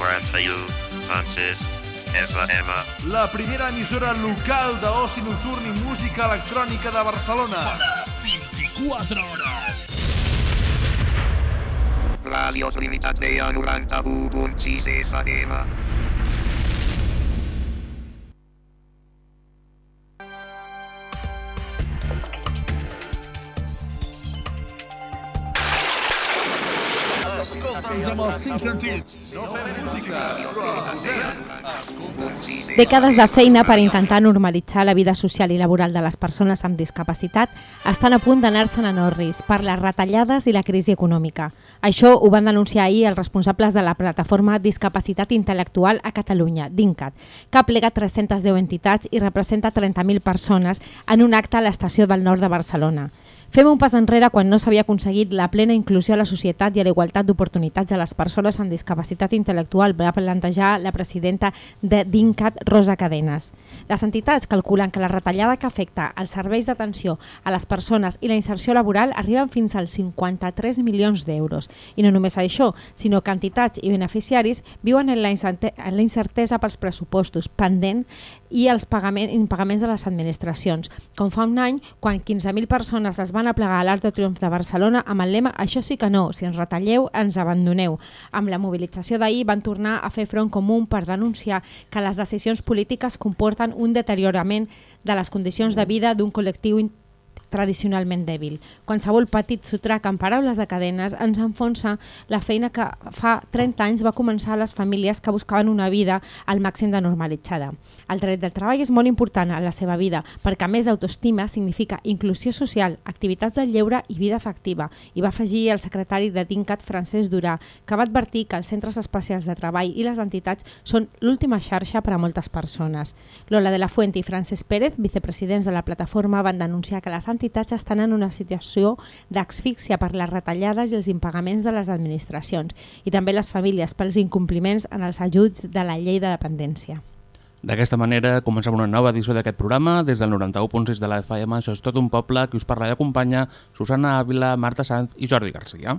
91 Francesc FM. La primera emissora local d'oci nocturn i música electrònica de Barcelona. Sona 24 hores. Ràdios Limitat de 91.6 FM. Escolta'ns amb els cinc sentits. No fem música, però posem. Dècades de feina per intentar normalitzar la vida social i laboral de les persones amb discapacitat estan a punt d'anar-se'n en orris per les retallades i la crisi econòmica. Això ho van denunciar ahir els responsables de la plataforma Discapacitat Intel·lectual a Catalunya, DINCAT, que ha plegat 310 entitats i representa 30.000 persones en un acte a l'estació del nord de Barcelona. Fem un pas enrere quan no s'havia aconseguit la plena inclusió a la societat i a la igualtat d'oportunitats a les persones amb discapacitat intel·lectual, va plantejar la presidenta de DINCAT, Rosa Cadenes. Les entitats calculen que la retallada que afecta els serveis d'atenció a les persones i la inserció laboral arriben fins als 53 milions d'euros. I no només això, sinó que entitats i beneficiaris viuen en la incertesa pels pressupostos pendent i els pagament, impagaments de les administracions, com fa un any quan 15.000 persones es van aplegar a l'Arc de Triomf de Barcelona amb el lema «Això sí que no, si ens retalleu, ens abandoneu». Amb la mobilització d'ahir van tornar a fer front comú per denunciar que les decisions polítiques comporten un deteriorament de les condicions de vida d'un col·lectiu in- tradicionalment dèbil. Qualsevol petit sotrac en paraules de cadenes ens enfonsa la feina que fa 30 anys va començar a les famílies que buscaven una vida al màxim de normalitzada. El dret del treball és molt important a la seva vida perquè a més d'autoestima significa inclusió social, activitats del lleure i vida efectiva i va afegir el secretari de Dincat Francesc Durà que va advertir que els centres especials de treball i les entitats són l'última xarxa per a moltes persones. Lola de la Fuente i Francesc Pérez, vicepresidents de la plataforma, van denunciar que les estan en una situació d'asfíxia per les retallades i els impagaments de les administracions i també les famílies pels incompliments en els ajuts de la llei de dependència. D'aquesta manera comencem una nova edició d'aquest programa des del 91.6 de la FM. Això és tot un poble que us parla i acompanya Susana Ávila, Marta Sanz i Jordi Garcia.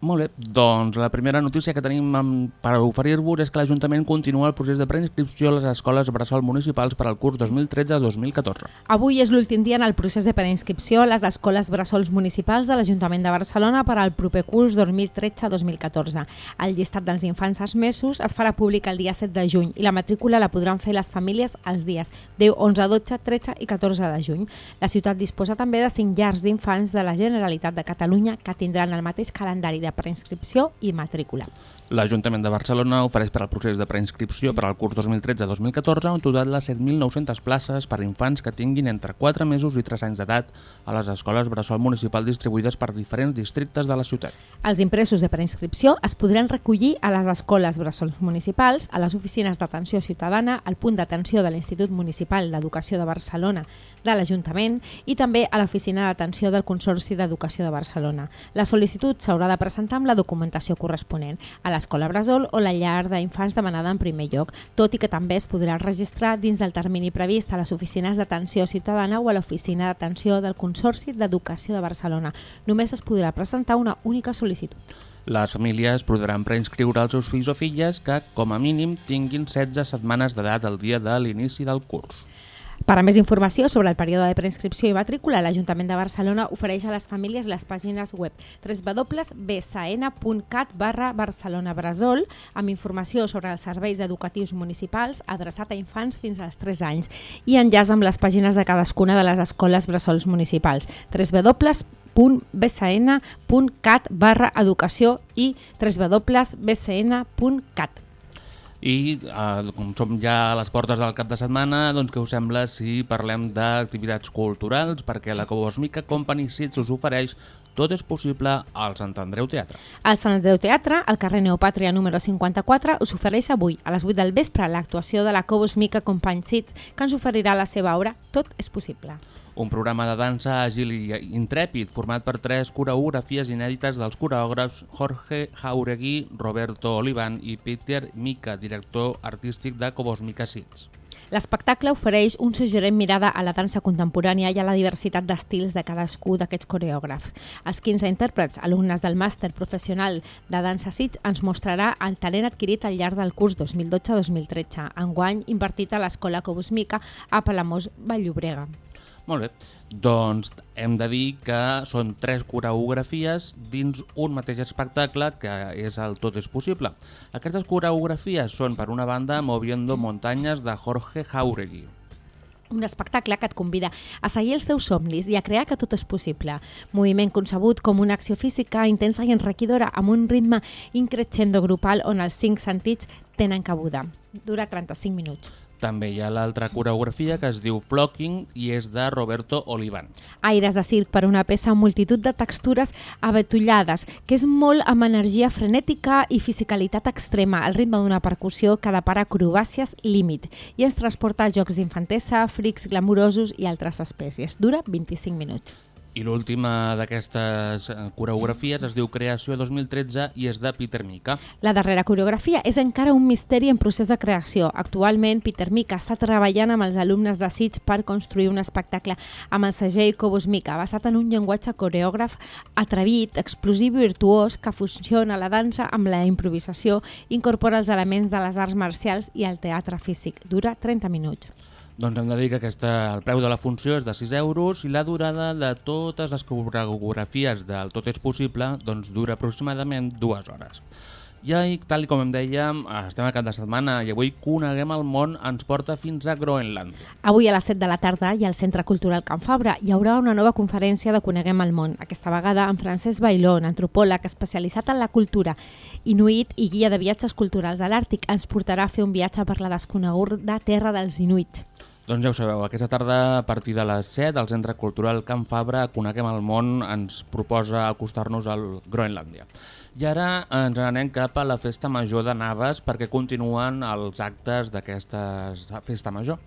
Molt bé, doncs la primera notícia que tenim per oferir-vos és que l'Ajuntament continua el procés de preinscripció a les escoles bressol municipals per al curs 2013-2014. Avui és l'últim dia en el procés de preinscripció a les escoles bressols municipals de l'Ajuntament de Barcelona per al proper curs 2013-2014. El llistat dels infants als mesos es farà públic el dia 7 de juny i la matrícula la podran fer les famílies els dies 10, 11, 12, 13 i 14 de juny. La ciutat disposa també de 5 llars d'infants de la Generalitat de Catalunya que tindran el mateix calendari de preinscripció i matrícula. L'Ajuntament de Barcelona ofereix per al procés de preinscripció per al curs 2013-2014 un total de 7.900 places per a infants que tinguin entre 4 mesos i 3 anys d'edat a les escoles bressol municipal distribuïdes per diferents districtes de la ciutat. Els impressos de preinscripció es podran recollir a les escoles bressols municipals, a les oficines d'atenció ciutadana, al punt d'atenció de l'Institut Municipal d'Educació de Barcelona de l'Ajuntament i també a l'oficina d'atenció del Consorci d'Educació de Barcelona. La sol·licitud s'haurà de presentar amb la documentació corresponent a l'escola Bressol o la llar d'infants demanada en primer lloc, tot i que també es podrà registrar dins del termini previst a les oficines d'atenció ciutadana o a l'oficina d'atenció del Consorci d'Educació de Barcelona. Només es podrà presentar una única sol·licitud. Les famílies podran preinscriure els seus fills o filles que, com a mínim, tinguin 16 setmanes d'edat el dia de l'inici del curs. Per a més informació sobre el període de preinscripció i matrícula, l'Ajuntament de Barcelona ofereix a les famílies les pàgines web www.bsn.cat barra Barcelona Bressol amb informació sobre els serveis educatius municipals adreçat a infants fins als 3 anys i enllaç amb les pàgines de cadascuna de les escoles bressols municipals. www.bsn.cat barra educació i www.bsn.cat I eh, com som ja a les portes del cap de setmana, doncs què us sembla si parlem d'activitats culturals? Perquè la Cosmica Company Sits us ofereix Tot és possible al Sant Andreu Teatre. El Sant Andreu Teatre, al carrer Neopàtria número 54, us ofereix avui, a les 8 del vespre, l'actuació de la Cobos Mica Company Sits, que ens oferirà la seva obra Tot és possible. Un programa de dansa àgil i intrèpid format per tres coreografies inèdites dels coreògrafs Jorge Jauregui, Roberto Olivan i Peter Mica, director artístic de Cobos Mica Sits. L'espectacle ofereix un suggerent mirada a la dansa contemporània i a la diversitat d'estils de cadascú d'aquests coreògrafs. Els 15 intèrprets, alumnes del màster professional de dansa SITS, ens mostrarà el talent adquirit al llarg del curs 2012-2013, enguany invertit a l'Escola Cobusmica a Palamós Vallobrega. Molt bé, doncs hem de dir que són tres coreografies dins un mateix espectacle que és el Tot és possible. Aquestes coreografies són, per una banda, Moviendo Montañas de Jorge Jauregui. Un espectacle que et convida a seguir els teus somnis i a crear que tot és possible. Moviment concebut com una acció física intensa i enriquidora amb un ritme increixendo grupal on els cinc sentits tenen cabuda. Dura 35 minuts. També hi ha l'altra coreografia que es diu Flocking i és de Roberto Olivan. Aires de circ per una peça amb multitud de textures abatullades, que és molt amb energia frenètica i fisicalitat extrema, al ritme d'una percussió que depara acrobàcies límit i ens transporta a jocs d'infantesa, frics glamurosos i altres espècies. Dura 25 minuts. I l'última d'aquestes eh, coreografies es diu Creació 2013 i és de Peter Mica. La darrera coreografia és encara un misteri en procés de creació. Actualment, Peter Mica està treballant amb els alumnes de SITS per construir un espectacle amb el segell Cobos Mica, basat en un llenguatge coreògraf atrevit, explosiu i virtuós que funciona la dansa amb la improvisació, incorpora els elements de les arts marcials i el teatre físic. Dura 30 minuts. Doncs hem de dir que aquesta, el preu de la funció és de 6 euros i la durada de totes les coreografies del Tot és possible doncs dura aproximadament dues hores. I tal com em dèiem, estem a cap de setmana i avui Coneguem el món ens porta fins a Groenland. Avui a les 7 de la tarda i al Centre Cultural Can Fabra hi haurà una nova conferència de Coneguem el món, aquesta vegada amb Francesc Bailón, antropòleg especialitzat en la cultura, inuit i guia de viatges culturals a l'Àrtic, ens portarà a fer un viatge per la desconeguda terra dels inuits. Doncs ja ho sabeu, aquesta tarda a partir de les 7 el Centre Cultural Can Fabra Coneguem el món ens proposa acostar-nos al Groenlàndia. I ara ens anem cap a la Festa Major de Naves perquè continuen els actes d'aquesta Festa Major.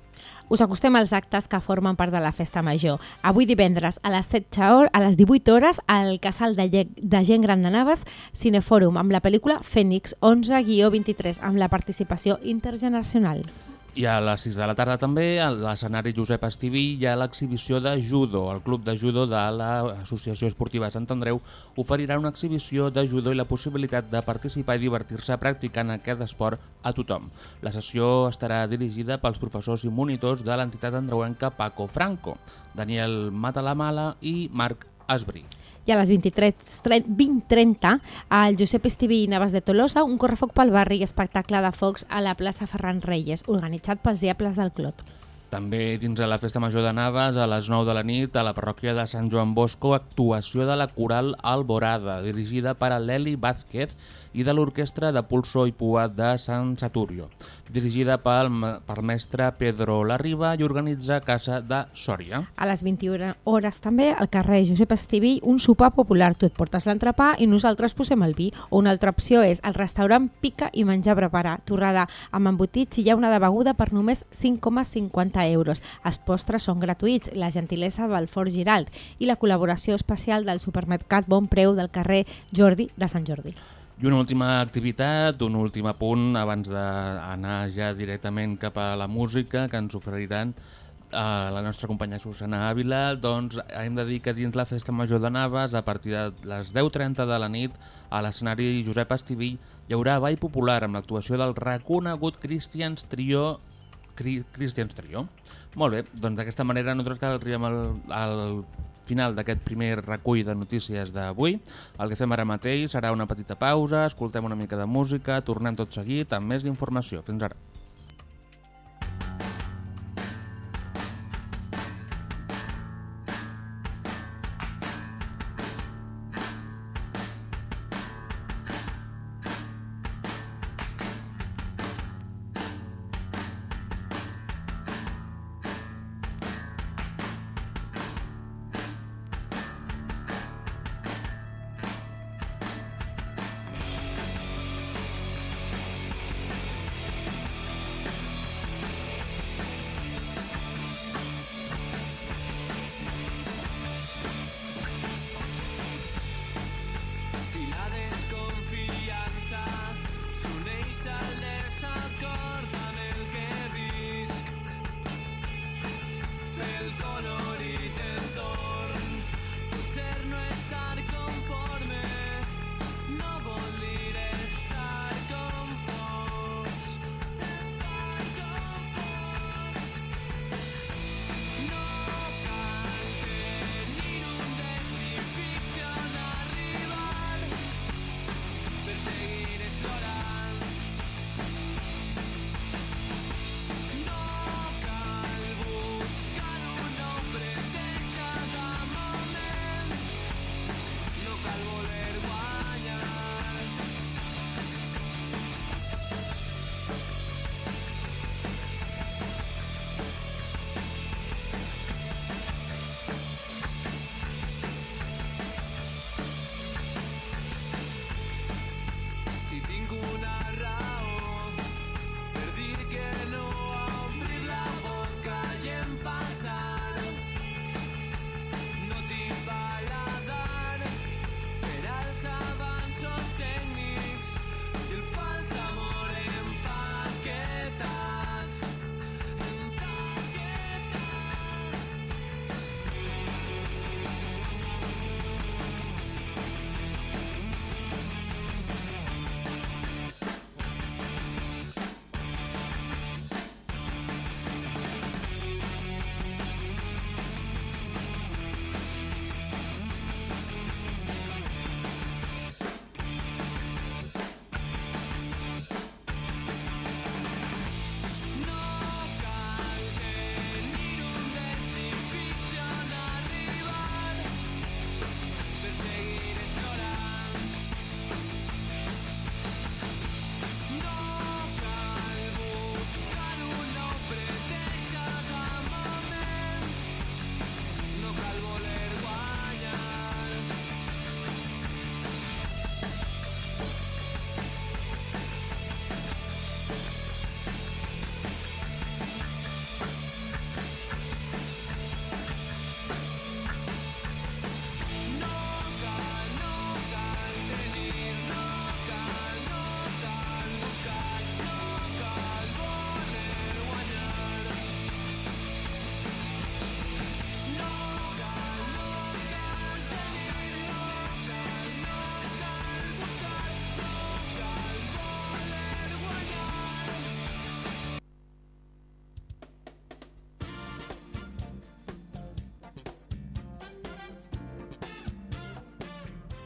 Us acostem als actes que formen part de la Festa Major. Avui divendres a les 7 hores, a les 18 hores al Casal de, de Gent Gran de Naves Cinefòrum amb la pel·lícula Fènix 11-23 amb la participació intergeneracional. I a les 6 de la tarda també, a l'escenari Josep Estiví, hi ha l'exhibició de judo. El club de judo de l'Associació Esportiva Sant Andreu oferirà una exhibició de judo i la possibilitat de participar i divertir-se practicant aquest esport a tothom. La sessió estarà dirigida pels professors i monitors de l'entitat andreuenca Paco Franco, Daniel Matalamala i Marc Asbri i a les 20.30 al Josep Estiví i Navas de Tolosa un correfoc pel barri i espectacle de focs a la plaça Ferran Reyes, organitzat pels Diables del Clot. També dins de la Festa Major de Navas, a les 9 de la nit, a la parròquia de Sant Joan Bosco, actuació de la Coral Alborada, dirigida per l'Eli Vázquez i de l'Orquestra de Pulso i Pua de Sant Saturio dirigida pel, pel mestre Pedro Larriba i organitza Casa de Sòria. A les 21 hores també, al carrer Josep Estiví, un sopar popular. Tu et portes l'entrepà i nosaltres posem el vi. O una altra opció és el restaurant Pica i menjar preparar, torrada amb embotits i hi ha una de beguda per només 5,50 euros. Els postres són gratuïts, la gentilesa del Fort Giralt i la col·laboració especial del supermercat Bon Preu del carrer Jordi de Sant Jordi. I una última activitat, un últim apunt abans d'anar ja directament cap a la música que ens oferiran a la nostra companya Susana Ávila, doncs hem de dir que dins la Festa Major de Naves, a partir de les 10.30 de la nit, a l'escenari Josep Estiví, hi haurà ball popular amb l'actuació del reconegut Christians Trio Christians Trio. Molt bé, doncs d'aquesta manera nosaltres que arribem al, al final d'aquest primer recull de notícies d'avui. El que fem ara mateix serà una petita pausa, escoltem una mica de música, tornem tot seguit amb més informació. Fins ara.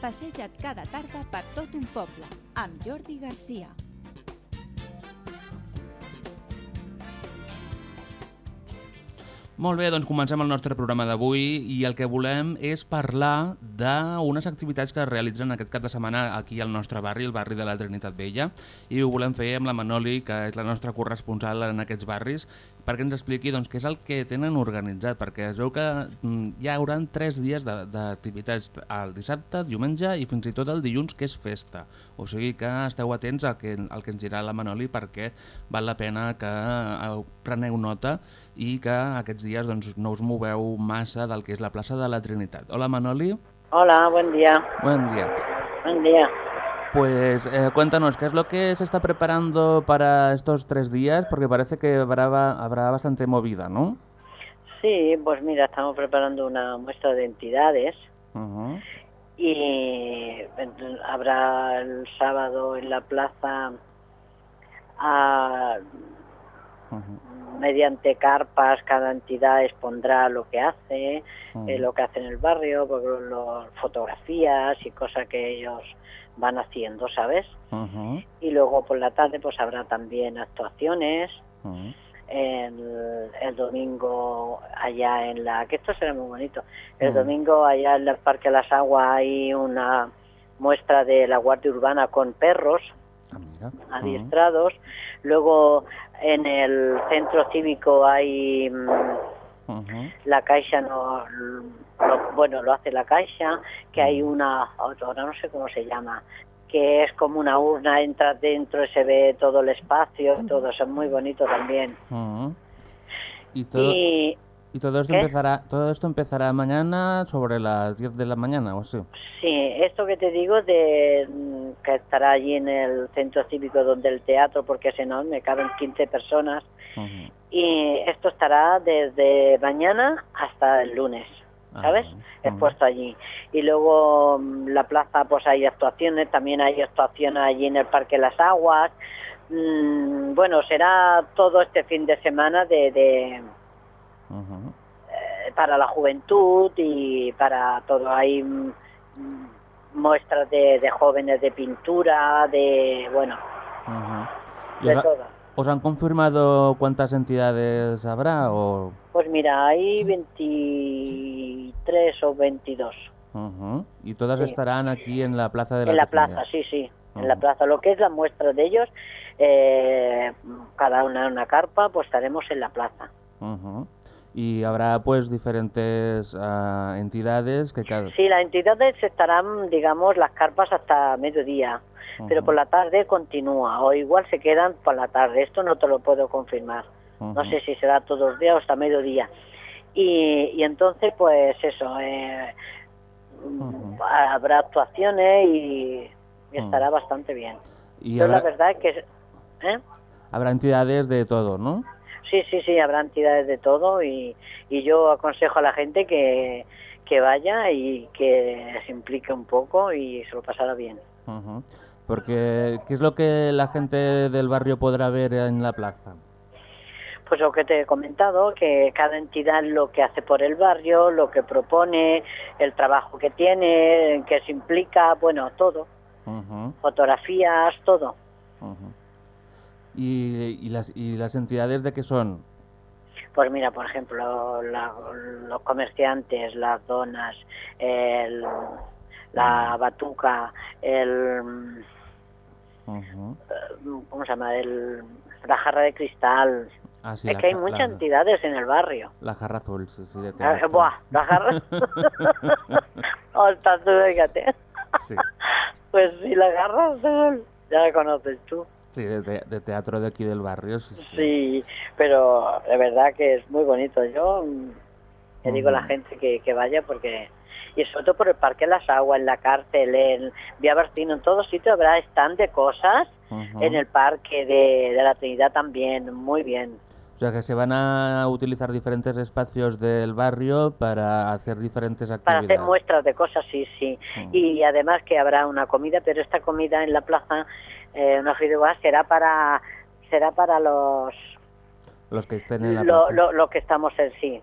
Passeja't cada tarda per tot un poble, amb Jordi Garcia. Molt bé, doncs comencem el nostre programa d'avui i el que volem és parlar d'unes activitats que es realitzen aquest cap de setmana aquí al nostre barri, el barri de la Trinitat Vella, i ho volem fer amb la Manoli, que és la nostra corresponsal en aquests barris, perquè ens expliqui doncs, què és el que tenen organitzat, perquè es veu que mm, hi haurà tres dies d'activitats el dissabte, diumenge i fins i tot el dilluns, que és festa. O sigui que esteu atents al que, al que ens dirà la Manoli perquè val la pena que preneu nota i que aquests dies doncs, no us moveu massa del que és la plaça de la Trinitat. Hola Manoli, Hola, buen día. buen día. Buen día. Pues eh, cuéntanos, ¿qué es lo que se está preparando para estos tres días? Porque parece que habrá, habrá bastante movida, ¿no? Sí, pues mira, estamos preparando una muestra de entidades y habrá el sábado en la plaza ujú, mediante carpas cada entidad expondrá lo que hace, eh, lo que hace en el barrio, pues, lo- lo- fotografías y cosas que ellos van haciendo, ¿sabes? Y luego por la tarde pues habrá también actuaciones, ujú. el, el domingo allá en la que esto será muy bonito el Mm. domingo allá en el parque de las aguas hay una muestra de la guardia urbana con perros Ah, adiestrados luego en el centro cívico hay mm, la caixa no lo- bueno lo hace la caixa que hay una ahora no sé cómo se llama que es como una urna entra dentro y se ve todo el espacio todo eso es muy bonito también. Y todo, y y todo esto ¿Qué? empezará todo esto empezará mañana sobre las 10 de la mañana o así. Sí, esto que te digo de mm, que estará allí en el centro cívico donde el teatro, porque es enorme, caben 15 personas, y esto estará desde mañana hasta el lunes, ¿sabes? Ajá, Expuesto allí. Y luego mm, la plaza, pues hay actuaciones, también hay actuaciones allí en el Parque Las Aguas. Mm, bueno, será todo este fin de semana de, de, eh, para la juventud y para todo. Hay mm, mm, muestras de, de jóvenes de pintura, de, bueno. ¿Y de todo. os han confirmado cuántas entidades habrá o Pues mira, hay 23 o 22 Ujú. y todas Sí. estarán aquí en la plaza de la en la Trinidad? plaza, sí, sí, en la plaza. Lo que es la muestra de ellos, eh, cada una en una carpa, pues estaremos en la plaza. Y habrá pues diferentes ah, entidades que cada... Sí, las entidades estarán, digamos, las carpas hasta mediodía, pero por la tarde continúa, o igual se quedan por la tarde, esto no te lo puedo confirmar. No sé si será todos los días o hasta mediodía. Y, y entonces, pues eso, eh, habrá actuaciones y, estará bastante bien. Y Yo la verdad es que... ¿eh? habrá entidades de todo, ¿no? Sí, sí, sí, habrá entidades de todo y, y yo aconsejo a la gente que, que vaya y que se implique un poco y se lo pasará bien. Porque, ¿qué es lo que la gente del barrio podrá ver en la plaza? Pues lo que te he comentado, que cada entidad lo que hace por el barrio, lo que propone, el trabajo que tiene, en qué se implica, bueno, todo, fotografías, todo. ¿Y, y las, ¿Y las entidades de qué son? Pues mira, por ejemplo, la- los comerciantes, las donas, el, la batuca, el, Ujú. ¿cómo se llama? El, la jarra de cristal. Ah, sí, es que hay muchas la- entidades en el barrio. La jarra azul, sí, sí, de Ah. Buah, la jarra. Tú, fíjate. Sí, Pues sí, la jarra azul. Ya la conoces tú. Sí de, de teatro de aquí del barrio, sí. sí. Sí, pero de verdad que es muy bonito. Yo mm, le digo a la gente que, que vaya porque... Y sobre todo por el Parque Las Aguas, en la cárcel, en Vía Barcino, en todos sitios habrá stand de cosas. Ujú. En el Parque de, de la Trinidad también, muy bien. O sea que se van a utilizar diferentes espacios del barrio para hacer diferentes Para actividades. hacer muestras de cosas, sí, sí. Mm. Y además que habrá una comida, pero esta comida en la plaza, eh, una fideuá, será para será para los Los que estén en la lo, lo, lo que estamos en sí,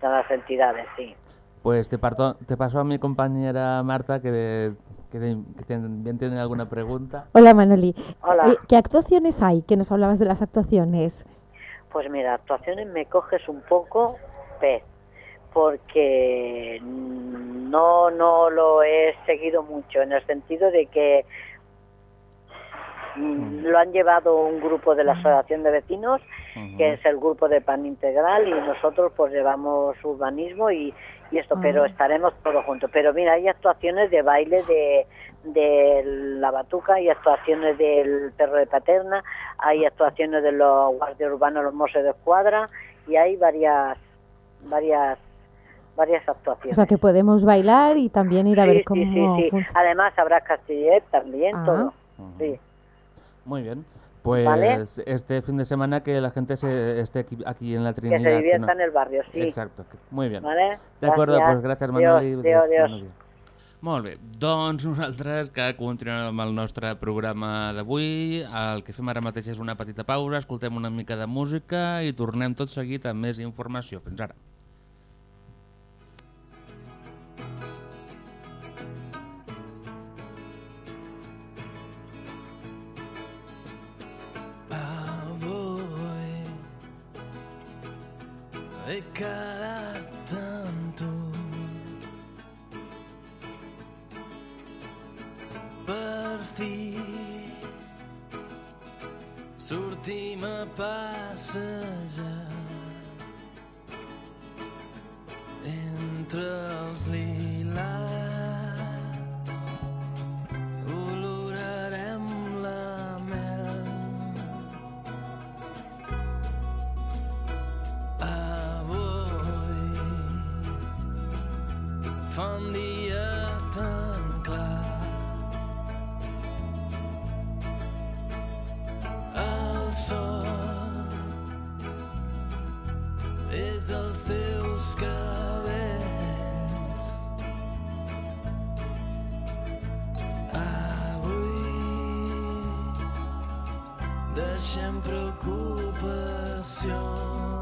todas las entidades, sí. Pues te, parto- te paso a mi compañera Marta que, que, que también tiene alguna pregunta. Hola Manoli. Hola. Oye, ¿Qué actuaciones hay? Que nos hablabas de las actuaciones. Pues mira, actuaciones me coges un poco pez, porque no, no lo he seguido mucho, en el sentido de que mm, lo han llevado un grupo de la Asociación de Vecinos, que es el grupo de Pan Integral, y nosotros pues llevamos urbanismo y, y esto, pero estaremos todos juntos. Pero mira, hay actuaciones de baile de, de la batuca, hay actuaciones del perro de paterna, hay actuaciones de los guardias urbanos, los mozos de escuadra, y hay varias, varias, varias O actuaciones. sea, que podemos bailar y también ir a Sí, ver cómo sí, sí. funciona. Además habrá castillet también, Ah. todo. Sí. Muy bien. Pues ¿Vale? este fin de semana que la gente se esté aquí, aquí en la Que Trinidad. se divierta no- en el barrio, sí. Exacto. Muy bien. ¿Vale? De acuerdo, Gracias. pues gràcies Adiós, Manoli. adiós, adiós. Bon dia. Molt bé, doncs nosaltres que continuem amb el nostre programa d'avui, el que fem ara mateix és una petita pausa, escoltem una mica de música i tornem tot seguit amb més informació. Fins ara. He quedat amb tu per fi sortim a passejar entre els lilars sin preocupación.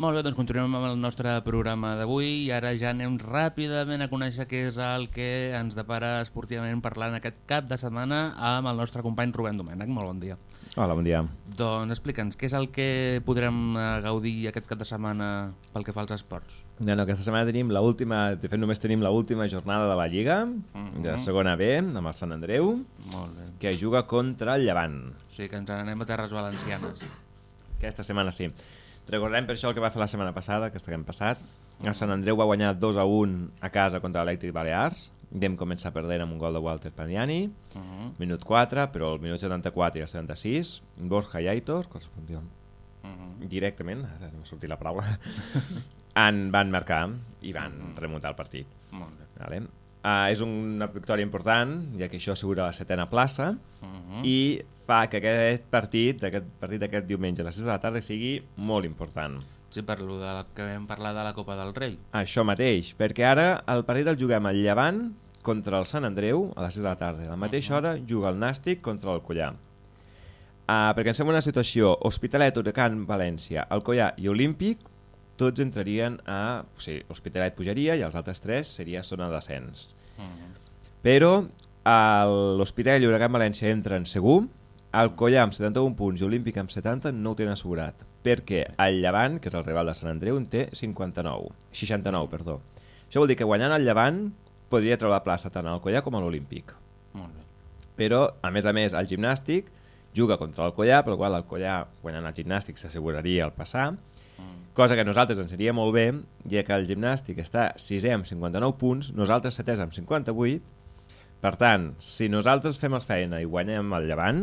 Molt bé, doncs continuem amb el nostre programa d'avui i ara ja anem ràpidament a conèixer què és el que ens depara esportivament parlant aquest cap de setmana amb el nostre company Rubén Domènech. Molt bon dia. Hola, bon dia. Doncs explica'ns, què és el que podrem eh, gaudir aquest cap de setmana pel que fa als esports? Bueno, aquesta setmana tenim la última, de fet només tenim la última jornada de la Lliga, Mhm. de la segona B, amb el Sant Andreu, Molt bé. que juga contra el Llevant. O sigui que ens n'anem a Terres Valencianes. Aquesta setmana sí. Recordem per això el que va fer la setmana passada, que hem passat. El Sant Andreu va guanyar 2 a 1 a casa contra l'Elèctric Balears. Vam començar perdent amb un gol de Walter Paniani. Uh -huh. Minut 4, però al minut 74 i al 76, Borja i Aitor, correspondia Uh -huh. directament, ara no m'ha sortit la paraula, en van marcar i van remuntar el partit. Molt bé. Vale? Uh, és una victòria important, ja que això assegura la setena plaça, Uh -huh. i fa que aquest partit, aquest partit d'aquest diumenge a les 6 de la tarda sigui molt important. Sí, per lo de que vam parlar de la Copa del Rei. Això mateix, perquè ara el partit el juguem al Llevant contra el Sant Andreu a les 6 de la tarda. A la mateixa hora juga el Nàstic contra el Collà. Uh, perquè ens fem una situació Hospitalet, Huracan, València, Alcoyà i Olímpic, tots entrarien a... O sigui, Hospitalet pujaria i els altres tres seria zona. Uh -huh. Però l'Hospitalet i Huracan València entren segur, el Collà amb 71 punts i Olímpic amb 70 no ho tenen assegurat, perquè el Llevant, que és el rival de Sant Andreu, en té 59, 69, perdó. Això vol dir que guanyant el Llevant podria treure la plaça tant al Collà com a l'Olímpic. Molt bé. Però, a més a més, el gimnàstic juga contra el Collà, però igual el Collà, guanyant el gimnàstic, s'asseguraria el passar, Mm. Cosa que a nosaltres ens seria molt bé, ja que el gimnàstic està 6è amb 59 punts, nosaltres 7è amb 58, per tant, si nosaltres fem els feina i guanyem el Llevant,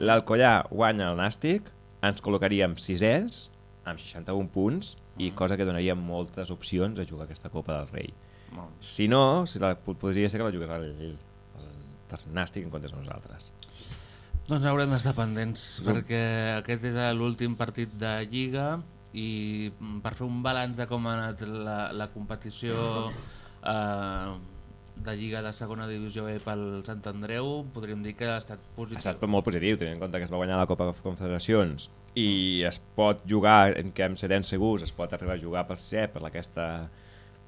l'Alcollà guanya el Nàstic, ens col·locaríem 6è amb 61 punts i cosa que donaria moltes opcions a jugar aquesta Copa del Rei. Si no, si la, podria ser que la jugués el, el Nàstic en comptes de nosaltres. Doncs haurem d'estar pendents, Sí. perquè aquest és l'últim partit de Lliga i mm, per fer un balanç de com ha anat la, la competició eh, de Lliga de segona divisió B pel Sant Andreu, podríem dir que ha estat Ha positiu. estat molt positiu, tenint en compte que es va guanyar la Copa Confederacions i es pot jugar, en què em serem segurs, es pot arribar a jugar per ser per aquesta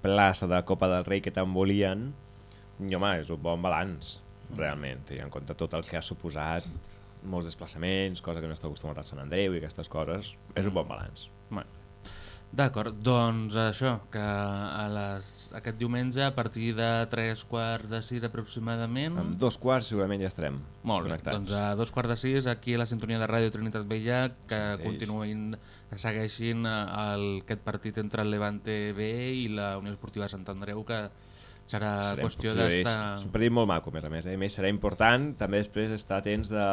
plaça de Copa del Rei que tant volien, i home, és un bon balanç, realment, tenint en compte tot el que ha suposat molts desplaçaments, cosa que no està acostumat al Sant Andreu i aquestes coses, és un bon balanç. D'acord, doncs això, que a les, aquest diumenge a partir de 3 quarts de 6 aproximadament... Amb dos quarts segurament ja estarem Molt bé, connectats. doncs a dos quarts de sis aquí a la sintonia de Ràdio Trinitat Vella que Segueix. continuïn, que segueixin eh, el, aquest partit entre el Levante B i la Unió Esportiva Sant Andreu que serà Serem qüestió d'estar... És un partit molt maco, a més a més. Eh? A més, serà important també després estar atents de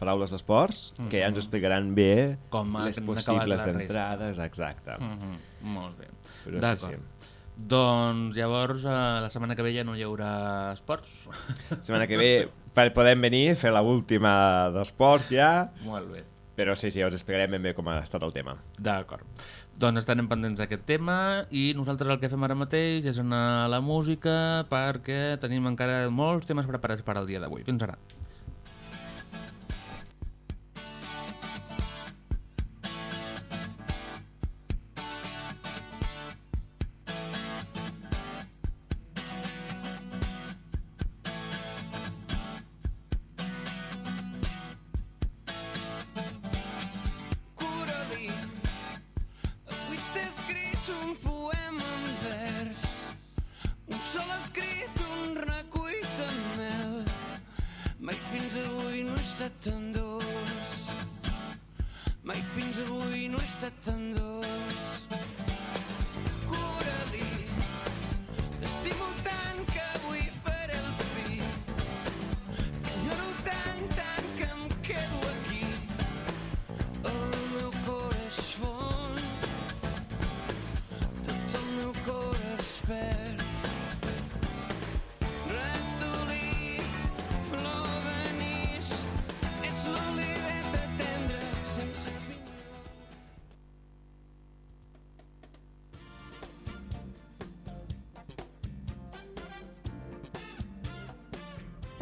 paraules d'esports, que ja ens explicaran bé Com les possibles d'entrades, exacte. Mm -hmm. Molt bé. Però sí, D'acord. Doncs llavors eh, la setmana que ve ja no hi haurà esports. La setmana que ve podem venir a fer la última d'esports ja, Molt bé. però sí, sí, us explicarem ben bé com ha estat el tema. D'acord. Doncs estarem pendents d'aquest tema i nosaltres el que fem ara mateix és anar a la música perquè tenim encara molts temes preparats per al dia d'avui. Fins ara.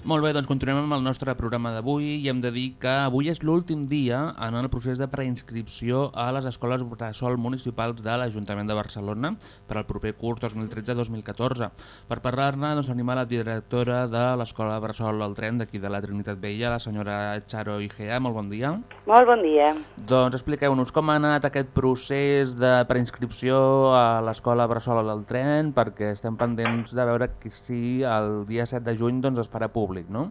Molt bé, doncs continuem amb el nostre programa d'avui i hem de dir que avui és l'últim dia en el procés de preinscripció a les escoles bressol municipals de l'Ajuntament de Barcelona per al proper curs 2013-2014. Per parlar-ne doncs, tenim a la directora de l'Escola Bressol al Tren d'aquí de la Trinitat Vella, la senyora Charo Igea. Molt bon dia. Molt bon dia. Doncs expliqueu-nos com ha anat aquest procés de preinscripció a l'Escola Bressol al Tren perquè estem pendents de veure que si el dia 7 de juny doncs, es farà públic, no?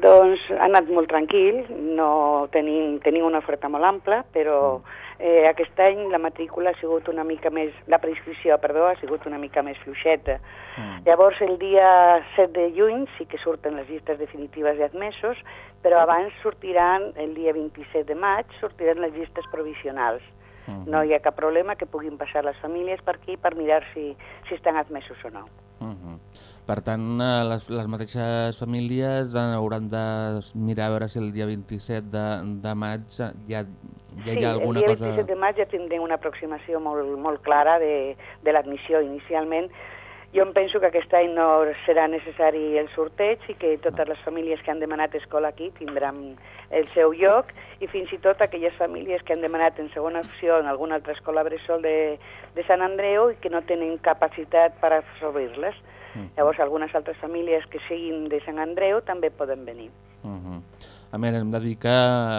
Doncs ha anat molt tranquil, no tenim, tenim una oferta molt ampla, però eh, aquest any la matrícula ha sigut una mica més, la preinscripció, perdó, ha sigut una mica més fluixeta. Mm. Llavors el dia 7 de juny sí que surten les llistes definitives d'admesos, però abans sortiran, el dia 27 de maig, sortiran les llistes provisionals. Mhm. No hi ha cap problema que puguin passar les famílies per aquí per mirar si, si estan admesos o no. Uh -huh. Per tant, les, les mateixes famílies hauran de mirar a veure si el dia 27 de, de maig ja, ja sí, hi ha alguna el dia cosa... 27 de maig ja tindrem una aproximació molt, molt clara de, de l'admissió inicialment. Jo em penso que aquest any no serà necessari el sorteig i que totes les famílies que han demanat escola aquí tindran el seu lloc i fins i tot aquelles famílies que han demanat en segona opció en alguna altra escola bressol de, de Sant Andreu i que no tenen capacitat per absorbir-les. Mm. Llavors, algunes altres famílies que siguin de Sant Andreu també poden venir. Uh -huh. A més, hem de dir que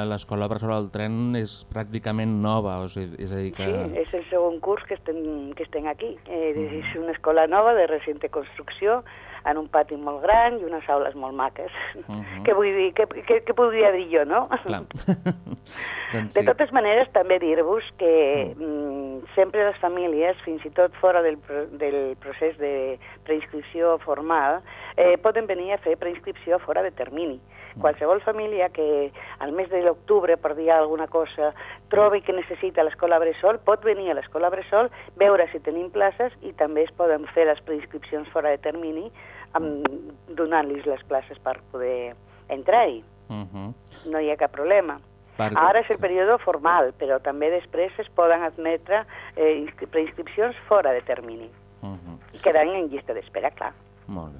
l'escola Bressol del Tren és pràcticament nova, o sigui, és a dir que... Sí, és el segon curs que estem, que estem aquí. Eh, És una escola nova de recente construcció, en un pati molt gran i unes aules molt maques. Mhm. Què vull dir? Què, què, què podria dir jo, no? Clar. doncs De totes maneres, també dir-vos que mm. sempre les famílies, fins i tot fora del, del procés de preinscripció formal, eh, poden venir a fer preinscripció fora de termini. Qualsevol família que al mes de l'octubre, per dir alguna cosa, trobi que necessita l'escola Bressol, pot venir a l'escola Bressol, veure si tenim places i també es poden fer les preinscripcions fora de termini donant-los les places per poder entrar-hi. Uh -huh. No hi ha cap problema. Perquè- Ara és el període formal, però també després es poden admetre eh, inscri- preinscripcions fora de termini. Uh -huh. I quedaran en llista d'espera, clar. Molt bé.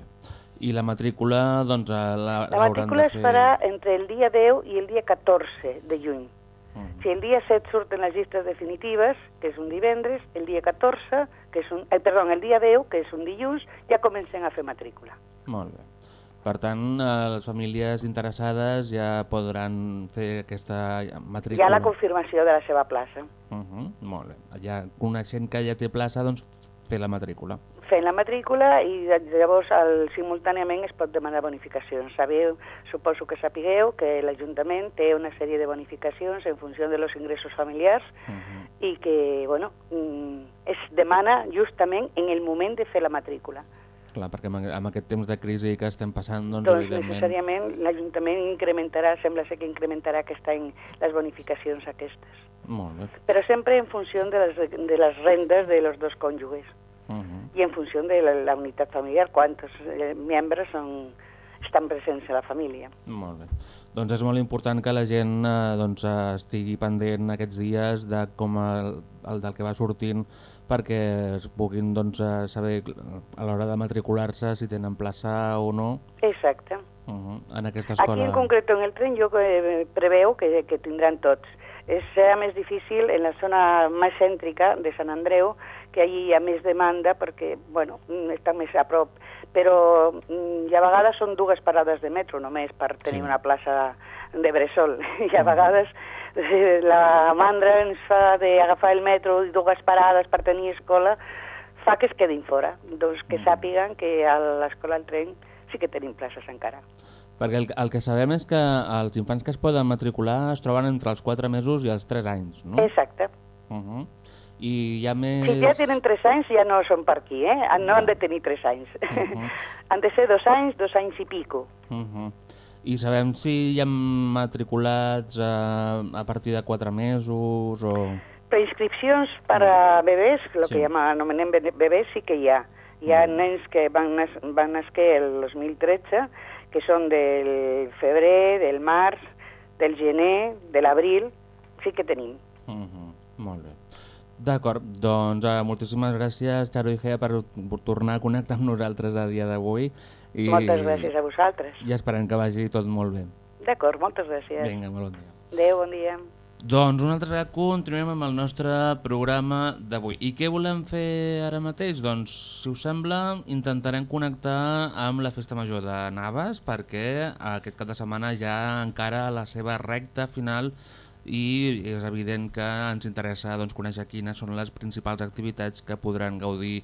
I la matrícula, doncs, eh, la, La l'hauran matrícula de es fer... farà entre el dia 10 i el dia 14 de juny. Si el dia 7 surten les llistes definitives, que és un divendres, el dia 14, que és un, eh, perdó, el dia 10, que és un dilluns, ja comencen a fer matrícula. Molt bé. Per tant, eh, les famílies interessades ja podran fer aquesta Hi matrícula. ha la confirmació de la seva plaça. Uh -huh. Molt bé. Ja coneixent que ja té plaça, doncs fer la matrícula. fent la matrícula i llavors el, simultàniament es pot demanar bonificacions. Sabeu, suposo que sapigueu que l'Ajuntament té una sèrie de bonificacions en funció de los ingressos familiars i que, bueno, mm, es demana justament en el moment de fer la matrícula. Clar, perquè amb, aquest temps de crisi que estem passant, doncs, Doncs, evidentment... necessàriament l'Ajuntament incrementarà, sembla ser que incrementarà aquest any les bonificacions aquestes. Molt bé. Però sempre en funció de les, de les rendes de los dos cònjuges. Uh -huh. y en función de la, la unitat familiar, cuántos eh, miembros son, estan presents a la família. Molt bé. Doncs és molt important que la gent eh, doncs, estigui pendent aquests dies de com el, el del que va sortint perquè es puguin doncs, eh, saber a l'hora de matricular-se si tenen plaça o no Exacte. uh -huh, en aquesta Aquí escola. en concret en el tren jo eh, preveu que, que tindran tots. És, serà més difícil en la zona més cèntrica de Sant Andreu, que allí hi ha més demanda perquè, bueno, està més a prop. Però mm, i a vegades són dues parades de metro només per tenir Sí. una plaça de bressol. I a vegades eh, la mandra ens fa d'agafar el metro i dues parades per tenir escola fa que es quedin fora. Doncs que sàpiguen que a l'escola al tren sí que tenim places encara. Perquè el, el que sabem és que els infants que es poden matricular es troben entre els 4 mesos i els 3 anys, no? Exacte. Uh -huh. I hi ha més... Si ja tenen 3 anys ja no són per aquí, eh? No han de tenir 3 anys. han de ser 2 anys, 2 anys i pico. Uh -huh. I sabem si hi ha matriculats eh, a partir de 4 mesos o... Preinscripcions per a bebès, el Sí. que llama, anomenem be- bebès, sí que hi ha. Hi ha nens que van, nas van nasquer el 2013, que són del febrer, del març, del gener, de l'abril, sí que tenim. Uh -huh. Molt bé. D'acord, doncs eh, moltíssimes gràcies, Xaro i Gea, per, per tornar a connectar amb nosaltres a dia d'avui. I, Moltes gràcies a vosaltres. I esperem que vagi tot molt bé. D'acord, moltes gràcies. Vinga, molt bon dia. Adéu, bon dia. Doncs un altre vegada continuem amb el nostre programa d'avui. I què volem fer ara mateix? Doncs, si us sembla, intentarem connectar amb la Festa Major de Navas perquè aquest cap de setmana ja encara a la seva recta final i és evident que ens interessa doncs, conèixer quines són les principals activitats que podran gaudir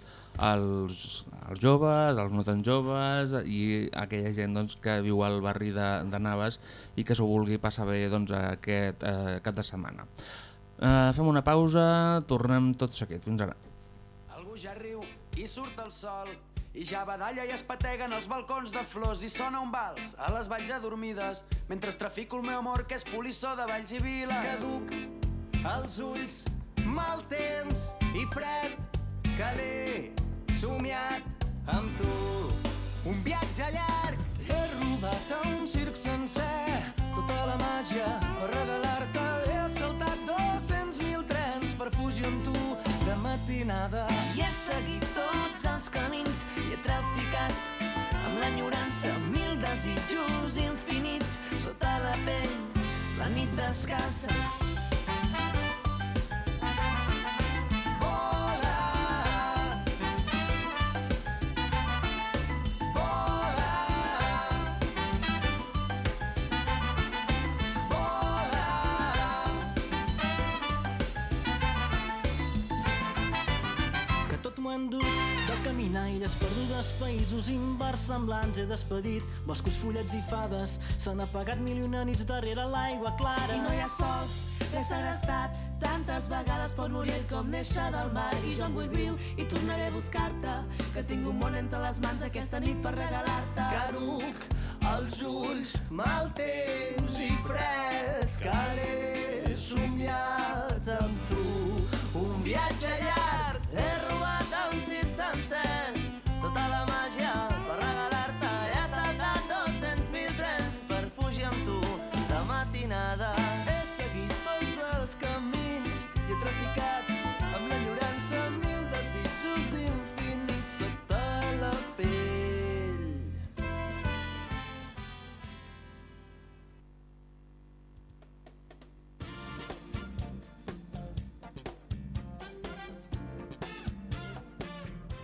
els, els joves, els no tan joves i aquella gent doncs, que viu al barri de, de Navas i que s'ho vulgui passar bé doncs, aquest eh, cap de setmana. Eh, fem una pausa, tornem tot seguit. Fins ara. Algú ja riu i surt el sol i ja badalla i es pateguen els balcons de flors i sona un vals a les valls adormides mentre trafico el meu amor que és polissó de valls i viles. Caduc els ulls, mal temps i fred que l'he somiat amb tu. Un viatge llarg. He robat a un circ sencer tota la màgia per regalar-te. He saltat 200.000 trens per fugir amb tu de matinada. I he seguit tots els camins amb l'enyorança mil desitjos infinits sota la pell, la nit descalça. Inversemblants he despedit, boscos, fullets i fades. S'han apagat mil i una nits darrere l'aigua clara. I no hi ha sol, T'he segrestat tantes vegades per l'Orient com néixer del mar. I jo em vull viu i tornaré a buscar-te que tinc un món entre les mans aquesta nit per regalar-te. Caduc els ulls, mal temps i freds que he somiat amb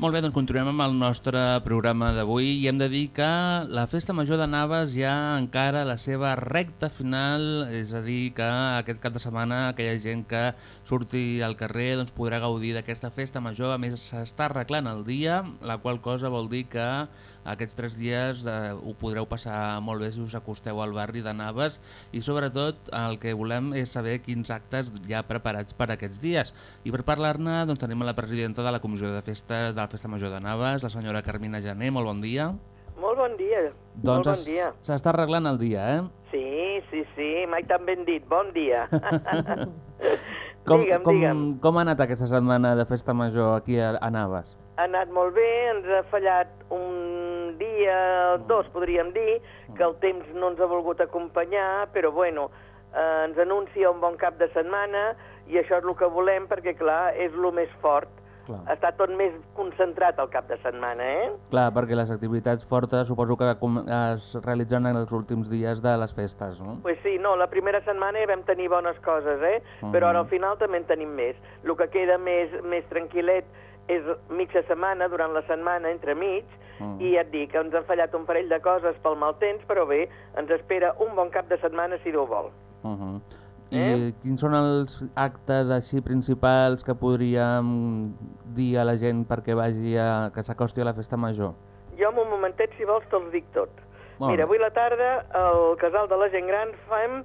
Molt bé, doncs continuem amb el nostre programa d'avui i hem de dir que la Festa Major de Naves ja encara la seva recta final, és a dir, que aquest cap de setmana aquella gent que surti al carrer doncs, podrà gaudir d'aquesta Festa Major, a més s'està arreglant el dia, la qual cosa vol dir que aquests tres dies eh, ho podreu passar molt bé si us acosteu al barri de Naves i sobretot el que volem és saber quins actes ha preparats per aquests dies. I per parlar-ne doncs, tenim a la presidenta de la Comissió de Festa de Festa Major de Naves, la senyora Carmina Jané, molt bon dia. Molt bon dia. Doncs Molt bon dia. es- s'està arreglant el dia, eh? Sí, sí, sí, mai tan ben dit. Bon dia. Com, digue'm, com, digue'm. com ha anat aquesta setmana de Festa Major aquí a, a Naves? Ha anat molt bé, ens ha fallat un dia, dos podríem dir, que el temps no ens ha volgut acompanyar, però bueno, eh, ens anuncia un bon cap de setmana i això és el que volem perquè, clar, és el més fort. Clar. Està tot més concentrat al cap de setmana, eh? Clar, perquè les activitats fortes suposo que es realitzen en els últims dies de les festes, no? Pues sí, no, la primera setmana ja vam tenir bones coses, eh? Mhm. Però ara al final també en tenim més. El que queda més, més tranquil·let és mitja setmana, durant la setmana, entre mig, Mhm. i ja et dic que ens han fallat un parell de coses pel mal temps, però bé, ens espera un bon cap de setmana si Déu vol. Uh -huh. I Eh? quins són els actes així principals que podríem dir a la gent perquè vagi a, que s'acosti a la festa major? Jo en un momentet, si vols, te'ls dic tot. Molt Mira, avui la tarda al Casal de la Gent Gran fem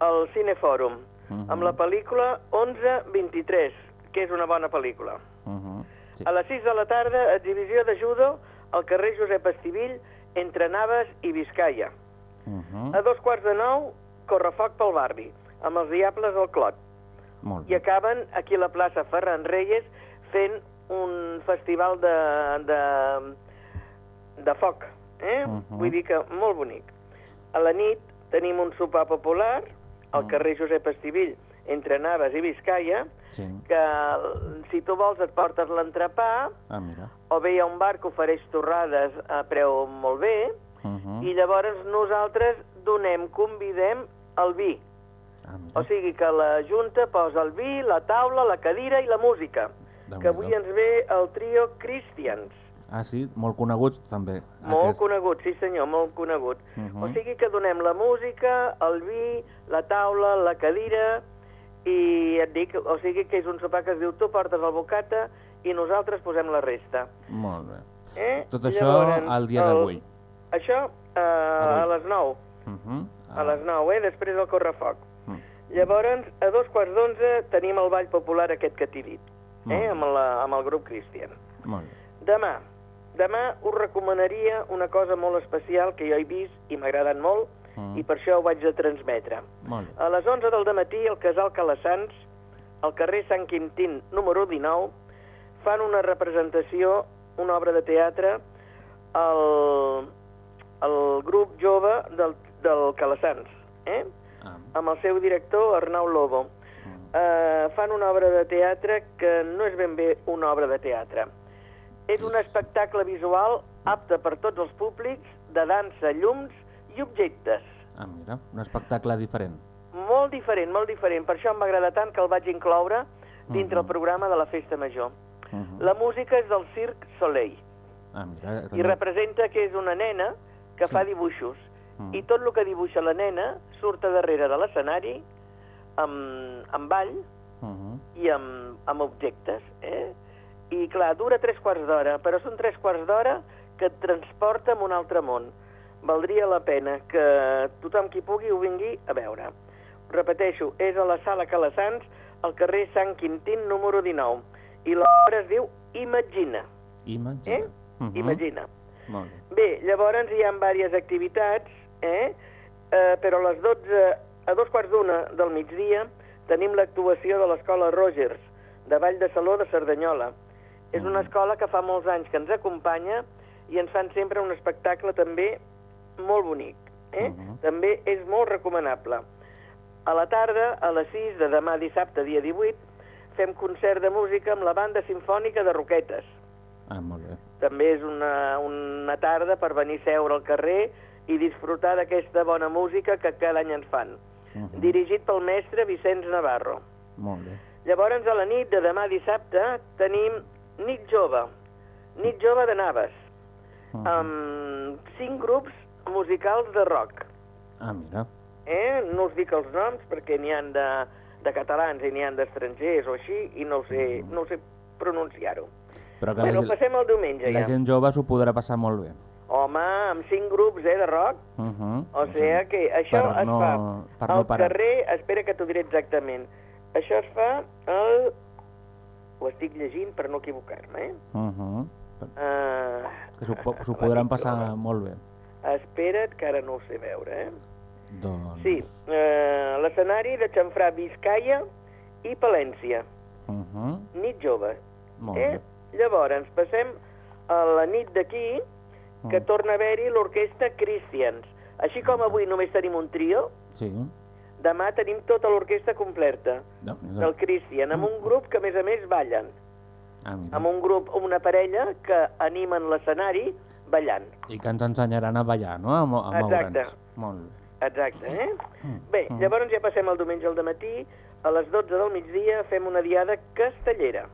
el Cinefòrum, Mhm. amb la pel·lícula 11-23, que és una bona pel·lícula. Uh -huh. sí. A les 6 de la tarda, exhibició de judo al carrer Josep Estivill, entre Naves i Vizcaya. Uh -huh. A dos quarts de nou, correfoc pel barri, amb els diables al Clot. Molt I acaben aquí a la plaça Ferran Reyes fent un festival de, de, de foc. Eh? Mhm. Vull dir que molt bonic. A la nit tenim un sopar popular al carrer Josep Estivill, entre Naves i Vizcaya, Sí. que si tu vols et portes l'entrepà, Ah, mira. o bé hi ha un bar que ofereix torrades a preu molt bé, Uh -huh. i llavors nosaltres donem, convidem el vi. Ah, O sigui que la Junta posa el vi, la taula, la cadira i la música. Déu Que avui ens ve el trio Christians. Ah, sí? Molt coneguts també. Molt aquests. conegut, sí senyor, molt conegut. Mhm. O sigui que donem la música, el vi, la taula, la cadira, i et dic, o sigui que és un sopar que es diu tu portes el bocata i nosaltres posem la resta. Molt bé. Eh? Tot això Llavors, al dia d'avui. Això eh, a les 9. Uh -huh. A les 9, eh? Després del correfoc. Llavors, a dos quarts d'onze tenim el ball popular aquest que t'he dit, eh? Amb, la, amb el grup cristian. Molt bé. Demà. Demà us recomanaria una cosa molt especial que jo he vist i m'ha agradat molt Mm. i per això ho vaig de transmetre. Molt bé. A les 11 del matí al Casal Calassans, al carrer Sant Quintín, número 19, fan una representació, una obra de teatre, el, el grup jove del, del Calassans, eh? Ah. amb el seu director Arnau Lobo. Eh, fan una obra de teatre que no és ben bé una obra de teatre. És un espectacle visual apte per tots els públics, de dansa, llums i objectes. Ah, mira, un espectacle diferent. Molt diferent, molt diferent. Per això em va agradar tant que el vaig incloure dintre el programa de la Festa Major. Uh -huh. La música és del Circ Soleil Ah, mira, i també. representa que és una nena que fa dibuixos. Mm. I tot el que dibuixa la nena surt a darrere de l'escenari amb, amb ball Uh -huh. i amb, amb objectes. Eh? I clar, dura tres quarts d'hora, però són tres quarts d'hora que et transporta a un altre món. Valdria la pena que tothom qui pugui ho vingui a veure. Repeteixo, és a la sala Calassans, al carrer Sant Quintín, número 19. I l'obra es diu Imagina. Imagina. Eh? Mhm. Imagina. Molt bé. Bé, llavors hi ha diverses activitats, eh? Eh però a les 12, a dos quarts d'una del migdia, tenim l'actuació de l'escola Rogers, de Vall de Saló de Cerdanyola. És una escola que fa molts anys que ens acompanya i ens fan sempre un espectacle també molt bonic. Eh? També és molt recomanable. A la tarda, a les 6 de demà dissabte, dia 18, fem concert de música amb la banda sinfònica de Roquetes. Ah, molt bé. També és una, una tarda per venir a seure al carrer i disfrutar d'aquesta bona música que cada any ens fan. Mhm. Dirigit pel mestre Vicenç Navarro. Molt bé. Llavors, a la nit de demà dissabte, tenim Nit Jove, Nit Jove de Naves, amb cinc grups musicals de rock. Ah, mira. Eh? No us dic els noms perquè n'hi han de, de catalans i n'hi han d'estrangers o així i no sé, no ho sé pronunciar-ho. Però que Bueno, la, passem al diumenge la ja. gent jove s'ho podrà passar molt bé. Home, amb cinc grups eh, de rock, Uh -huh. o sigui que això Per es no- fa per al no parar. carrer, espera que t'ho diré exactament, això es fa el... Ho estic llegint per no equivocar-me, eh? Uh -huh. Uh, Que s'ho po- podran passar molt bé. espera't, que ara no ho sé veure, eh? Doncs... Sí, uh, l'escenari de xamfrà Vizcaya i Palència, Uh -huh. nit jove. Molt Eh? bé. Llavors, passem a la nit d'aquí, que Mm. torna a haver-hi l'orquestra Christians. Així com avui només tenim un trio, Sí. demà tenim tota l'orquestra completa Déu-n'hi-do. del Christian, amb un grup que a més a més ballen, Ah, mira. amb un grup, una parella que animen l'escenari ballant. I que ens ensenyaran a ballar, no? A, a Exacte. Molt bé. Exacte, eh? Mm. Bé, Mm. llavors ja passem al diumenge al matí, a les 12 del migdia fem una diada castellera.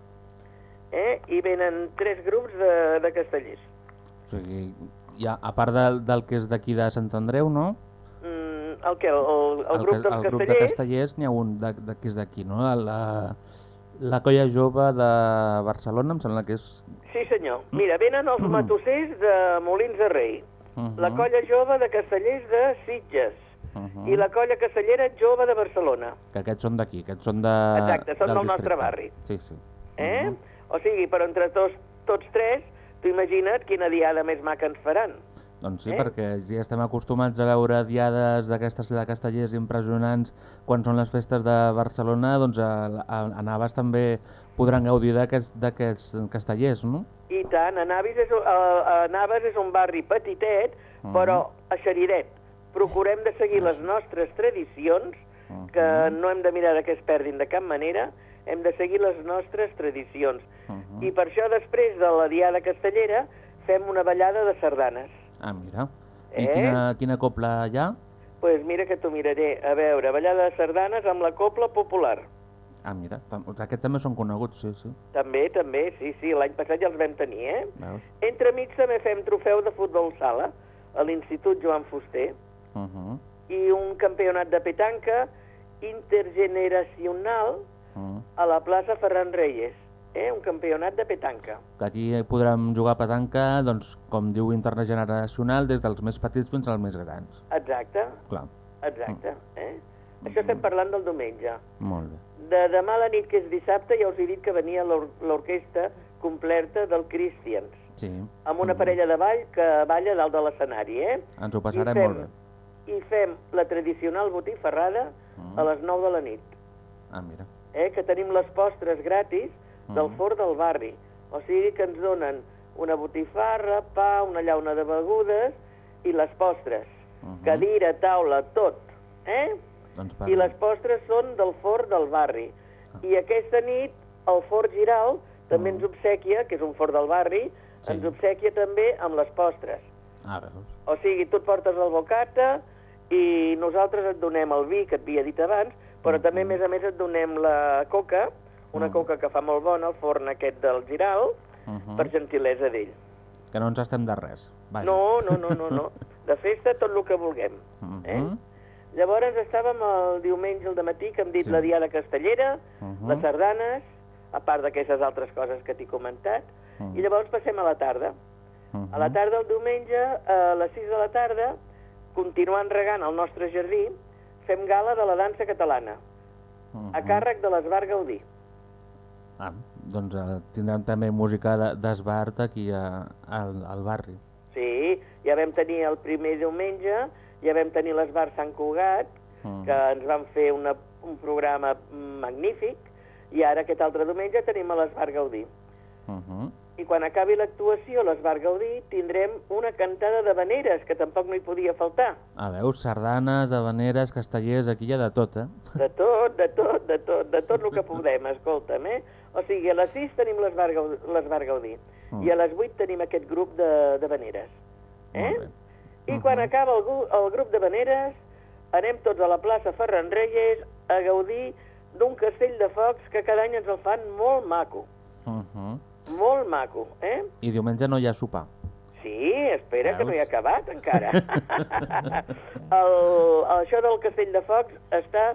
Eh? I venen tres grups de, de castellers. Sigui, ja, a part del, del que és d'aquí de Sant Andreu, no? Mm, el què? El, el, el, grup que- dels el grup de castellers? n'hi ha un de, de, que és d'aquí, no? La, la colla jove de Barcelona, em sembla que és... Sí, senyor. Mira, venen els matossers de Molins de Rei, Uh la colla jove de castellers de Sitges -huh. i la colla castellera jove de Barcelona. Que aquests són d'aquí, aquests són de... Exacte, són del nostre districte. barri. Sí, sí. Eh? O sigui, però entre tots, tots tres, tu imagina't quina diada més maca ens faran. Doncs sí, Eh? perquè ja estem acostumats a veure diades d'aquestes de castellers impressionants quan són les festes de Barcelona, doncs a, a, a Navas també podran gaudir d'aquests castellers, no? I tant, a Navis és, a, a Naves és un barri petitet, Mhm. però a Xeriret procurem de seguir les nostres tradicions, que Mhm. no hem de mirar que es perdin de cap manera, hem de seguir les nostres tradicions. Mhm. I per això després de la Diada Castellera fem una ballada de sardanes. Ah, mira. I Eh? quina, quina copla hi ha? Doncs pues mira que t'ho miraré. A veure, ballada de sardanes amb la copla popular. Ah, mira, tam- aquests també són coneguts, sí, sí. També, també, sí, sí, l'any passat ja els vam tenir, eh? Veus? Entremig també fem trofeu de futbol sala a l'Institut Joan Fuster Uh -huh. i un campionat de petanca intergeneracional Uh -huh. a la plaça Ferran Reyes, eh? un campionat de petanca. Aquí podrem jugar a petanca, doncs, com diu intergeneracional, des dels més petits fins als més grans. Exacte, Clar, exacte. Eh? Això estem parlant del diumenge. molt bé. De demà a la nit, que és dissabte, ja us he dit que venia l'or- l'orquestra completa del Christians, Sí, amb una parella de ball que balla dalt de l'escenari, eh? ens ho passarem fem- molt bé. I fem la tradicional botifarrada Mm. a les 9 de la nit, Ah, mira. Eh? que tenim les postres gratis del Mm. forn del barri. O sigui que ens donen una botifarra, pa, una llauna de begudes i les postres. Mhm. Cadira, taula, tot. Eh? Doncs I les postres són del forn del barri. Ah. I aquesta nit el Fort Giral també ens obsequia, que és un forn del barri. Sí. ens obsequia també amb les postres. Ah, veus? O sigui, tu et portes el bocata i nosaltres et donem el vi, que et havia dit abans, però Mm. també, a més a més, et donem la coca, una coca que fa molt bona, el forn aquest del Giral, Uh -huh. per gentilesa d'ell. Que no ens estem de res. Vaja. No, no, no, no, no. De festa tot el que vulguem. Uh Eh? -huh. Llavors estàvem el diumenge al matí que hem dit Sí. la Diada Castellera, Uh -huh. les sardanes, a part d'aquestes altres coses que t'he comentat, Mm. i llavors passem a la tarda. A la tarda, el diumenge, a les 6 de la tarda, continuant regant el nostre jardí, fem gala de la dansa catalana, a càrrec de l'Esbar Gaudí. Ah, doncs eh, tindrem també música de- d'esbart aquí a, al, al barri. Sí, ja vam tenir el primer diumenge, ja vam tenir l'Esbar Sant Cugat, Mm. que ens van fer una, un programa magnífic, i ara aquest altre diumenge tenim a l'Esbar Gaudí. Uh -huh. I quan acabi l'actuació a l'Esbar Gaudí tindrem una cantada de veneres, que tampoc no hi podia faltar. A veure, sardanes, habaneres, castellers, aquí hi ha de tot, eh? De tot, de tot, de tot, de tot el que podem, escolta'm, eh? O sigui, a les 6 tenim l'Esbar Gaudí, Mm. i a les 8 tenim aquest grup de, de veneres. Eh? I quan acaba el, el grup de veneres, anem tots a la plaça Ferran Reyes a gaudir d'un castell de focs que cada any ens el fan molt maco, Uh -huh. Molt maco, eh? I diumenge no hi ha sopar. Sí, espera, que no hi ha acabat encara. el, això del castell de focs està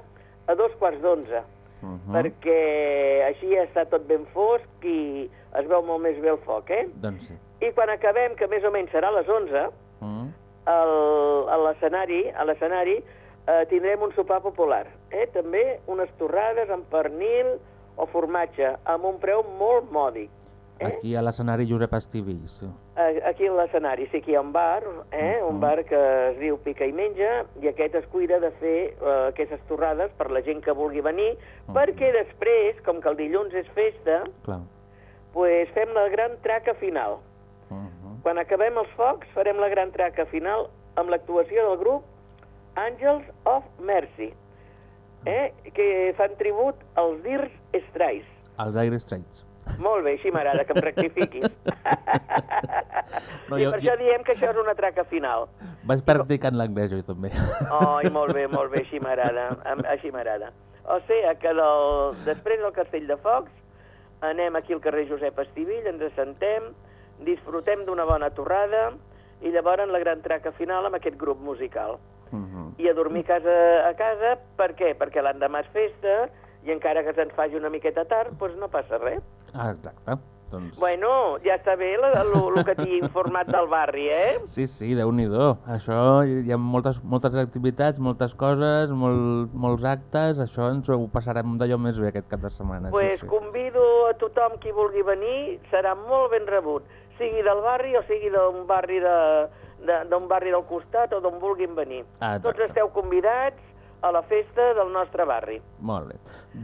a dos quarts d'onze, Uh -huh. perquè així ja està tot ben fosc i es veu molt més bé el foc, eh? Doncs sí. I quan acabem, que més o menys serà a les 11, Mm. al- a l'escenari, a l'escenari eh, tindrem un sopar popular. Eh? També unes torrades amb pernil o formatge, amb un preu molt mòdic. Aquí a l'escenari Josep Estivill, sí. Eh, Aquí a l'escenari sí que hi ha un bar, eh? un bar que es diu Pica i Menja, i aquest es cuida de fer eh, aquestes torrades per la gent que vulgui venir, perquè després, com que el dilluns és festa, Clar. pues fem la gran traca final. Uh Quan acabem els focs, farem la gran traca final amb l'actuació del grup Angels of Mercy, eh? que fan tribut als Dirs Strais. Els Dire Straits. Molt bé, així m'agrada que em rectifiquis. No, I jo- per això diem que això és una traca final. Vaig practicant l'anglès jo també. Ai, molt bé, molt bé, així m'agrada, així m'agrada. O sigui, que del, després del Castell de Focs anem aquí al carrer Josep Estivill, ens assentem, disfrutem d'una bona torrada i llavors la gran traca final amb aquest grup musical. Uh -huh. I a dormir casa, a casa, per què? Perquè l'endemà és festa i encara que se'ns faci una miqueta tard, doncs no passa res. Ah, exacte. Doncs... Bueno, ja està bé el que t'he informat del barri, eh? Sí, sí, déu nhi Això, hi ha moltes, moltes activitats, moltes coses, molt, molts actes, això ens ho passarem d'allò més bé aquest cap de setmana. pues sí, sí. convido a tothom qui vulgui venir, serà molt ben rebut, sigui del barri o sigui d'un barri de de- d'un barri del costat o d'on vulguin venir. Ah, Tots esteu convidats a la festa del nostre barri. Molt bé.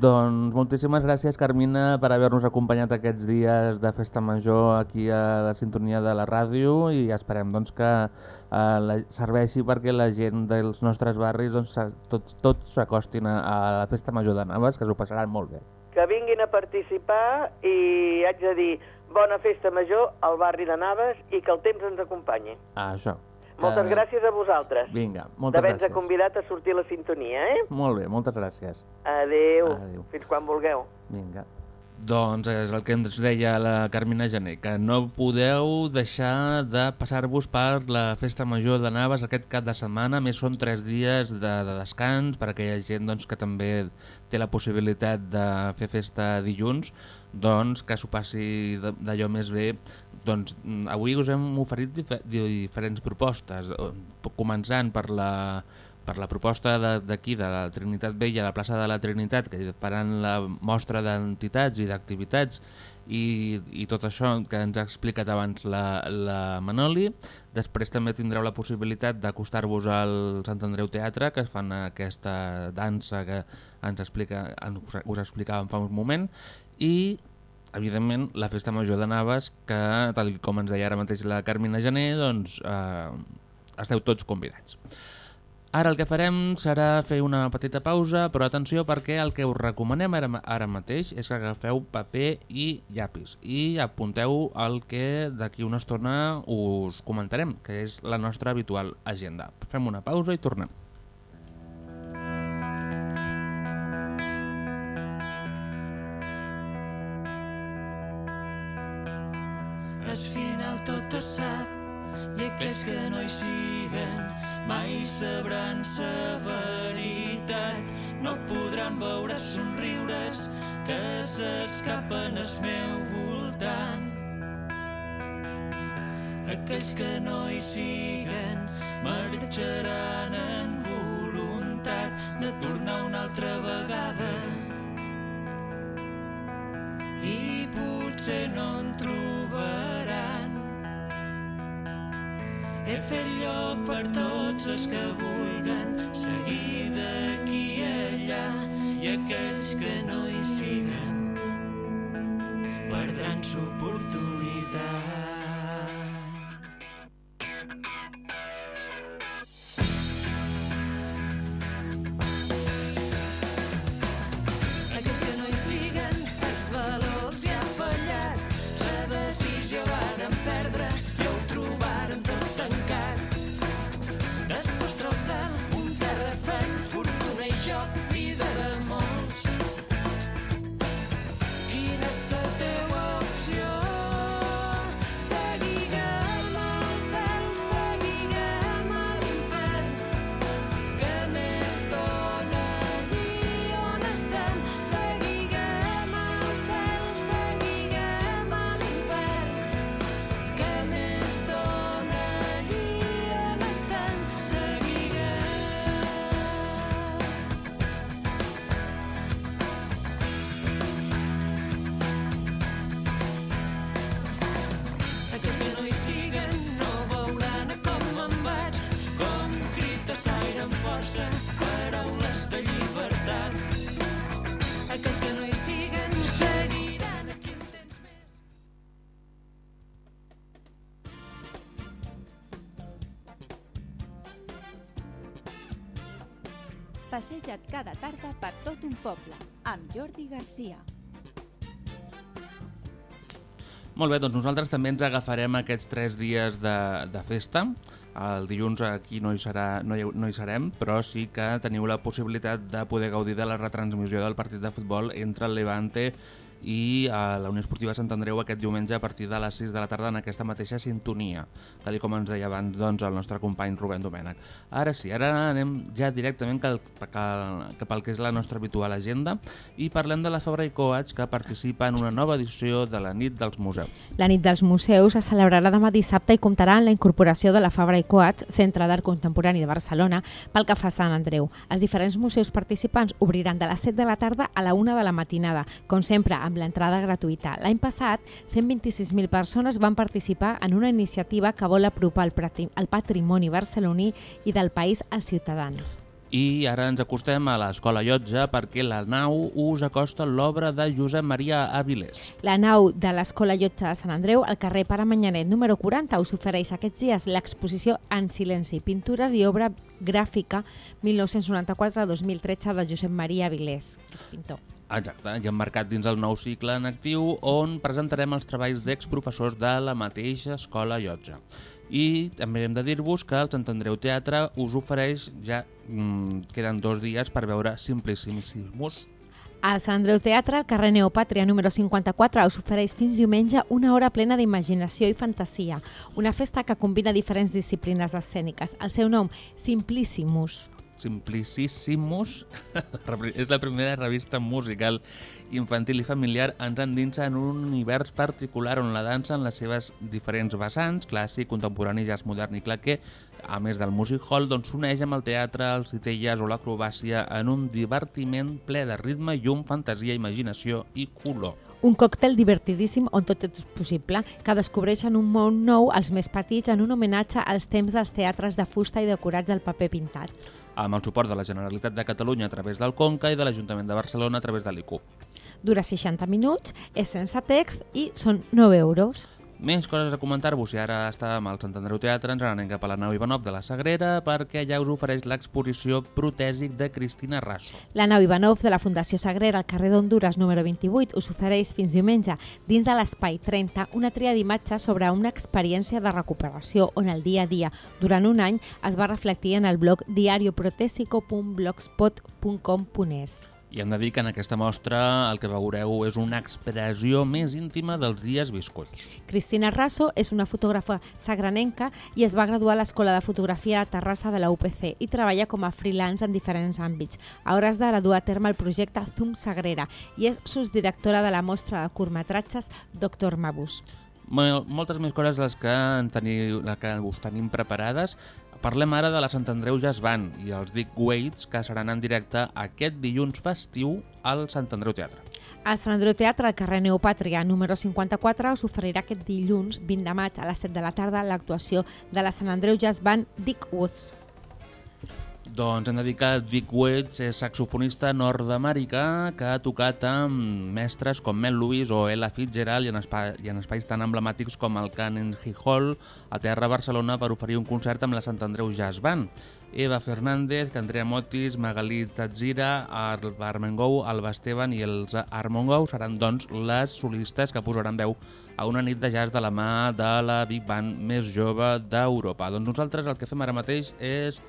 Doncs moltíssimes gràcies, Carmina, per haver-nos acompanyat aquests dies de Festa Major aquí a la sintonia de la ràdio i esperem doncs, que eh, la, serveixi perquè la gent dels nostres barris doncs, tots, tots s'acostin a, a la Festa Major de Navas, que s'ho passaran molt bé. Que vinguin a participar i haig de dir bona festa major al barri de Naves i que el temps ens acompanyi. Ah, això. Moltes gràcies a vosaltres Vinga, moltes d'haver-nos gràcies. convidat a sortir a la sintonia, eh? Molt bé, moltes gràcies. Adeu. Adéu. Fins quan vulgueu. Vinga. Doncs és el que ens deia la Carmina Gené, que no podeu deixar de passar-vos per la Festa Major de Naves aquest cap de setmana, a més són tres dies de, de descans per a aquella gent doncs, que també té la possibilitat de fer festa dilluns, doncs que s'ho passi d'allò més bé. Doncs mm, avui us hem oferit dife diferents propostes, començant per la, per la proposta d'aquí, de, de la Trinitat Vella, a la plaça de la Trinitat, que faran la mostra d'entitats i d'activitats i, i tot això que ens ha explicat abans la, la Manoli. Després també tindreu la possibilitat d'acostar-vos al Sant Andreu Teatre, que es fan aquesta dansa que ens explica, ens, us explicàvem fa un moment, i evidentment la festa major de Naves que tal com ens deia ara mateix la Carmina Gené doncs eh, esteu tots convidats Ara el que farem serà fer una petita pausa, però atenció perquè el que us recomanem ara, ara mateix és que agafeu paper i llapis i apunteu el que d'aquí una estona us comentarem, que és la nostra habitual agenda. Fem una pausa i tornem. Tot es sap i aquells que no hi siguen mai sabran sa veritat. No podran veure somriures que s'escapen al meu voltant. Aquells que no hi siguen marxaran en voluntat de tornar una altra vegada. I potser no en trobaran. He fet lloc per tots els que vulguen seguir d'aquí a allà i aquells que no hi siguen perdran l'oportunitat. Passeja't cada tarda per tot un poble, amb Jordi Garcia. Molt bé, doncs nosaltres també ens agafarem aquests tres dies de, de festa. El dilluns aquí no hi, serà, no, hi, no hi serem, però sí que teniu la possibilitat de poder gaudir de la retransmissió del partit de futbol entre el Levante i a la Unió Esportiva Sant Andreu aquest diumenge a partir de les 6 de la tarda en aquesta mateixa sintonia, tal i com ens deia abans doncs, el nostre company Rubén Domènech. Ara sí, ara anem ja directament cap al que és la nostra habitual agenda i parlem de la Fabra i Coats que participa en una nova edició de la nit dels museus. La nit dels museus es celebrarà demà dissabte i comptarà amb la incorporació de la Fabra i Coats, Centre d'Art Contemporani de Barcelona, pel que fa a Sant Andreu. Els diferents museus participants obriran de les 7 de la tarda a la 1 de la matinada, com sempre amb l'entrada gratuïta. L'any passat, 126.000 persones van participar en una iniciativa que vol apropar el patrimoni barceloní i del país als ciutadans. I ara ens acostem a l'Escola Llotja perquè la nau us acosta l'obra de Josep Maria Avilés. La nau de l'Escola Llotja de Sant Andreu, al carrer Pare Manyanet número 40, us ofereix aquests dies l'exposició En silenci, pintures i obra gràfica 1994-2013 de Josep Maria Avilés, que és pintor. Exacte, i emmarcat dins el nou cicle en actiu on presentarem els treballs d'exprofessors de la mateixa Escola Llotja. I també hem de dir-vos que el Sant Andreu Teatre us ofereix, ja mm, queden dos dies per veure Simplicissimus, Al Sant Andreu Teatre, al carrer Neopàtria número 54, us ofereix fins diumenge una hora plena d'imaginació i fantasia. Una festa que combina diferents disciplines escèniques. El seu nom, Simplicissimus. Simplicissimus és la primera revista musical infantil i familiar ens endinsa en un univers particular on la dansa en les seves diferents vessants, clàssic, contemporani, jazz modern i claquer, a més del music hall, doncs s'uneix amb el teatre, els titelles o l'acrobàcia en un divertiment ple de ritme, llum, fantasia, imaginació i color. Un còctel divertidíssim on tot és possible, que descobreixen un món nou als més petits en un homenatge als temps dels teatres de fusta i decorats al paper pintat. Amb el suport de la Generalitat de Catalunya a través del Conca i de l'Ajuntament de Barcelona a través de l'ICU. Dura 60 minuts, és sense text i són 9 euros. Més coses a comentar-vos, i ara estàvem al Sant Andreu Teatre, ens n'anem cap a la nau Ivanov de la Sagrera perquè allà us ofereix l'exposició Protèsic de Cristina Rasso. La nau Ivanov de la Fundació Sagrera al carrer d'Honduras número 28 us ofereix fins diumenge, dins de l'Espai 30, una tria d'imatges sobre una experiència de recuperació on el dia a dia, durant un any, es va reflectir en el blog diarioprotesico.blogspot.com.es. I hem de dir que en aquesta mostra el que veureu és una expressió més íntima dels dies viscuts. Cristina Rasso és una fotògrafa sagranenca i es va graduar a l'Escola de Fotografia a Terrassa de la UPC i treballa com a freelance en diferents àmbits. A hores d'ara du a terme el projecte Zoom Sagrera i és sosdirectora de la mostra de curtmetratges Doctor Mabus. Mol- Moltes més coses les que, en teniu, la que us tenim preparades. Parlem ara de la Sant Andreu Jazz Band i els Dick Waits, que seran en directe aquest dilluns festiu al Sant Andreu Teatre. El Sant Andreu Teatre al carrer Neopàtria número 54 us oferirà aquest dilluns 20 de maig a les 7 de la tarda l'actuació de la Sant Andreu Jazz Band Dick Woods. Doncs hem de dir que Dick Waits és saxofonista nord-americà que ha tocat amb mestres com Mel Lewis o Ella Fitzgerald i en, espai, i en espais tan emblemàtics com el Carnegie Hall a Terra Barcelona per oferir un concert amb la Sant Andreu Jazz Band. Eva Fernández, Andrea Motis, Magalí Tatzira, el Armengou, Alba Esteban i els Armengou seran doncs les solistes que posaran veu a una nit de jazz de la mà de la Big Band més jove d'Europa. Doncs nosaltres el que fem ara mateix és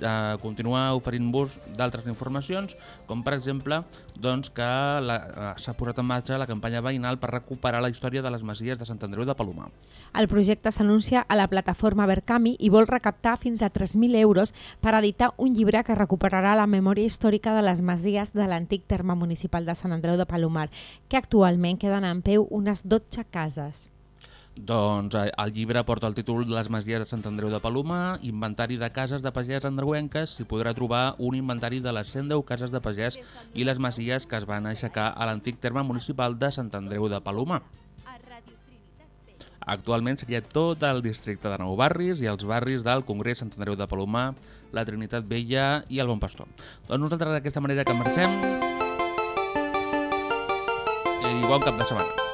eh, continuar oferint-vos d'altres informacions, com per exemple doncs, que eh, s'ha posat en marxa la campanya veïnal per recuperar la història de les masies de Sant Andreu de Palomar. El projecte s'anuncia a la plataforma Verkami i vol recaptar fins a 3.000 euros per editar un llibre que recuperarà la memòria històrica de les masies de l'antic terme municipal de Sant Andreu de Palomar, que actualment queden en peu unes 12 cases. Doncs eh, el llibre porta el títol les masies de Sant Andreu de Palomar, inventari de cases de pagès andreuenques, s'hi podrà trobar un inventari de les 110 cases de pagès i les masies que es van aixecar a l'antic terme municipal de Sant Andreu de Palomar. Actualment seria tot el districte de Nou Barris i els barris del Congrés Sant Andreu de Palomar, la Trinitat Vella i el Bon Pastor. Doncs nosaltres d'aquesta manera que marxem i bon cap de setmana.